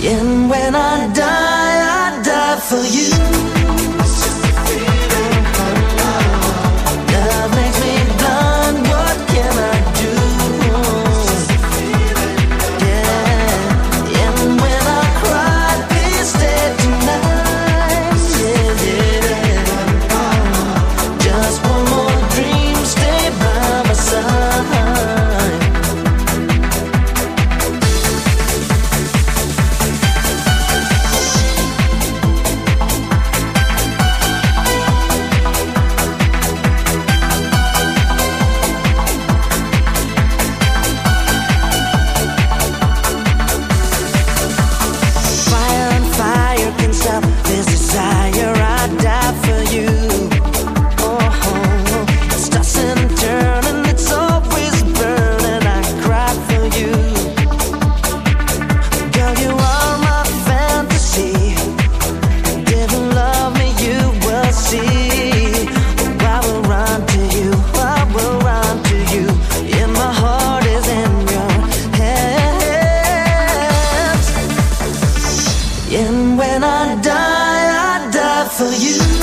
And when I die, I die for you. when I die, I die for you.